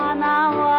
花我。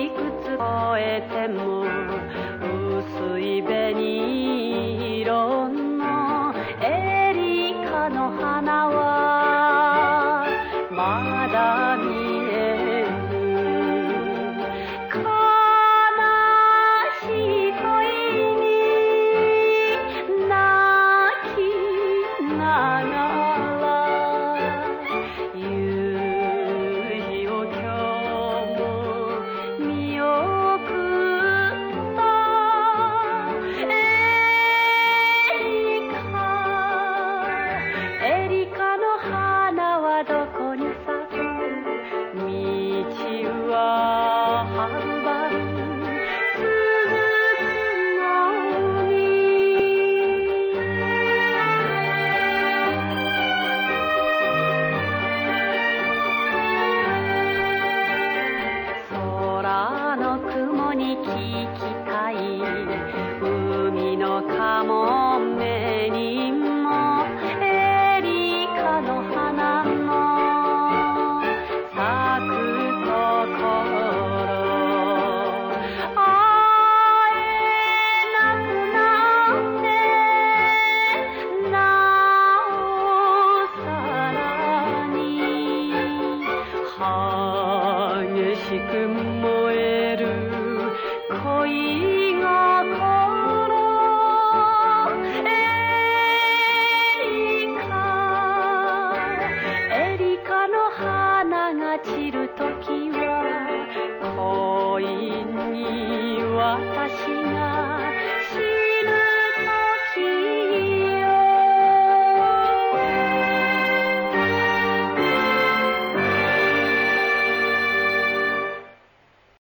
いくつ超えても薄い紅激しく燃える。恋がころエリカエリカの花が散る時は恋に私が